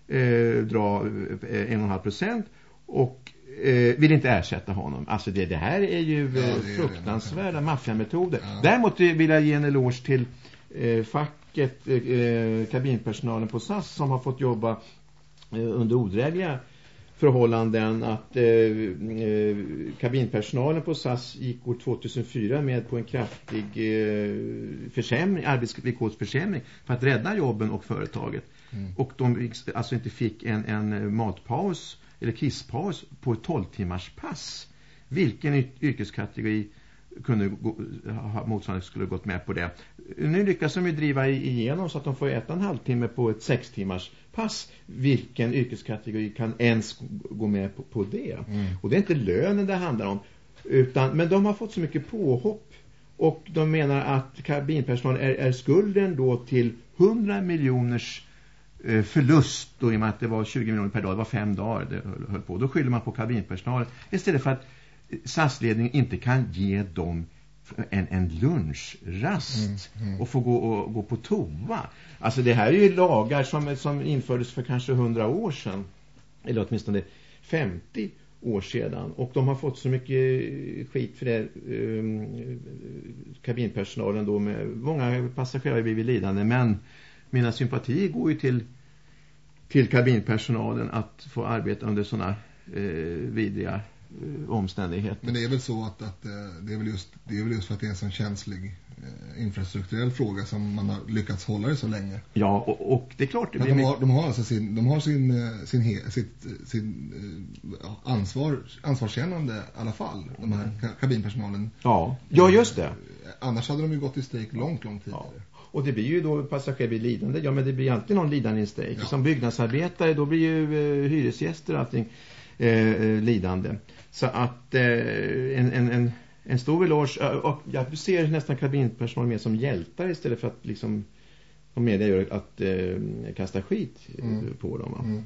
eh, dra eh, en och en halv procent och eh, vill inte ersätta honom. Alltså det, det här är ju ja, är fruktansvärda maffiametoder. Ja. Däremot vill jag ge en eloge till eh, facket, eh, eh kabinpersonalen på SAS som har fått jobba eh, under odrägliga förhållanden att eh, eh, kabinpersonalen på SAS gick år 2004 med på en kraftig eh, försämring, arbetsvillkorsförsämring för att rädda jobben och företaget. Mm. Och de alltså inte fick en, en matpaus eller kisspaus på ett 12 timmars pass. Vilken yrkeskategori kunde gå, motsvarande skulle gått med på det. Nu lyckas de ju driva igenom så att de får äta en halvtimme på ett sex timmars pass. Vilken yrkeskategori kan ens gå med på, på det? Mm. Och det är inte lönen det handlar om. Utan, men de har fått så mycket påhopp och de menar att kabinpersonal är, är skulden då till 100 miljoners förlust då i och med att det var 20 miljoner per dag, det var fem dagar det höll på. Då skyller man på kabinpersonal istället för att SAS-ledningen inte kan ge dem en, en lunchrast mm, mm. och få gå, och, gå på toa. Alltså det här är ju lagar som, som infördes för kanske hundra år sedan. Eller åtminstone 50 år sedan. Och de har fått så mycket skit för det. Um, kabinpersonalen då med många passagerare blivit lidande. Men mina sympatier går ju till, till kabinpersonalen att få arbeta under sådana eh, vidriga Eh, omständigheter. Men det är väl så att, att eh, det, är väl just, det är väl just för att det är en sån känslig eh, infrastrukturell fråga som man har lyckats hålla det så länge. Ja, och, och det är klart... Det de, har, de har alltså sin, de har sin, sin, he, sitt, sin ansvar, ansvarskännande i alla fall, de här kabinpersonalen. Ja, ja just det. Annars hade de ju gått i strejk långt, långt tidigare. Ja. Och det blir ju då passagerare blir lidande. Ja, men det blir alltid någon lidande i strejk. Ja. Som byggnadsarbetare, då blir ju eh, hyresgäster och allting eh, lidande. Så att eh, en, en, en, en stor eloge, och jag ser nästan kabinpersonal mer som hjältar istället för att liksom, som media gör, att eh, kasta skit mm. på dem. Mm.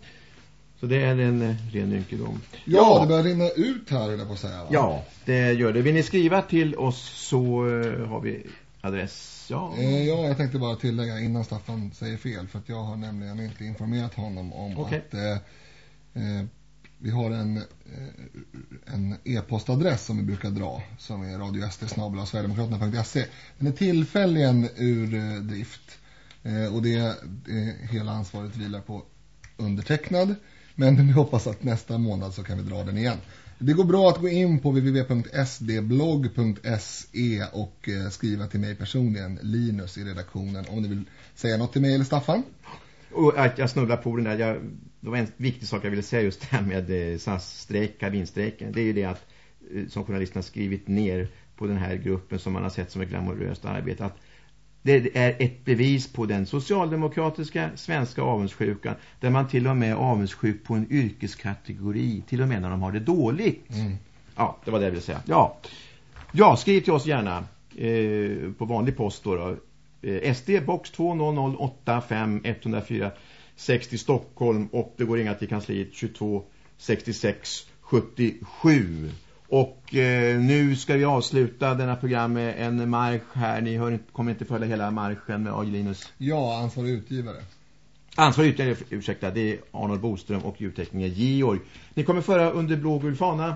Så det är en eh, ren ynkedom. Ja, ja, det börjar rinna ut här, eller på att säga. Va? Ja, det gör det. Vill ni skriva till oss så uh, har vi adress. Ja. Eh, ja, jag tänkte bara tillägga innan Staffan säger fel. För att jag har nämligen inte informerat honom om okay. att eh, eh, vi har en eh, en e-postadress som vi brukar dra som är radiostesnabel.sverigedemokraterna.se Den är tillfälligen ur eh, drift eh, och det, det hela ansvaret vilar på undertecknad men vi hoppas att nästa månad så kan vi dra den igen. Det går bra att gå in på www.sdblogg.se och eh, skriva till mig personligen, Linus i redaktionen, om ni vill säga något till mig eller Staffan. Och att jag snubblar på den där, jag, det var en viktig sak jag ville säga just det här med eh, SAS-strejk, kabinstrejken. Det är ju det att, eh, som journalisterna skrivit ner på den här gruppen som man har sett som ett glamoröst arbete, att det är ett bevis på den socialdemokratiska svenska avundsjukan där man till och med är avundsjuk på en yrkeskategori till och med när de har det dåligt. Mm. Ja, det var det jag ville säga. Ja, ja skriv till oss gärna eh, på vanlig post då, då Eh, SD box 20085 104 60 Stockholm och det går inga till kansliet 22 66 77 och eh, nu ska vi avsluta denna program med en marsch här. Ni hör, kommer inte följa hela marschen med Agelinus. Ja, ansvarig utgivare. Ansvarig utgivare, ursäkta, det är Arnold Boström och ljudtekniker Georg. Ni kommer föra under blågul fana.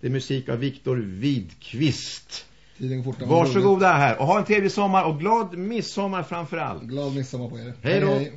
Det är musik av Viktor Widqvist. Tiden går. Varsågoda här och ha en trevlig sommar och glad midsommar framför allt. Glad midsommar på er. Hej då. Hej, hej.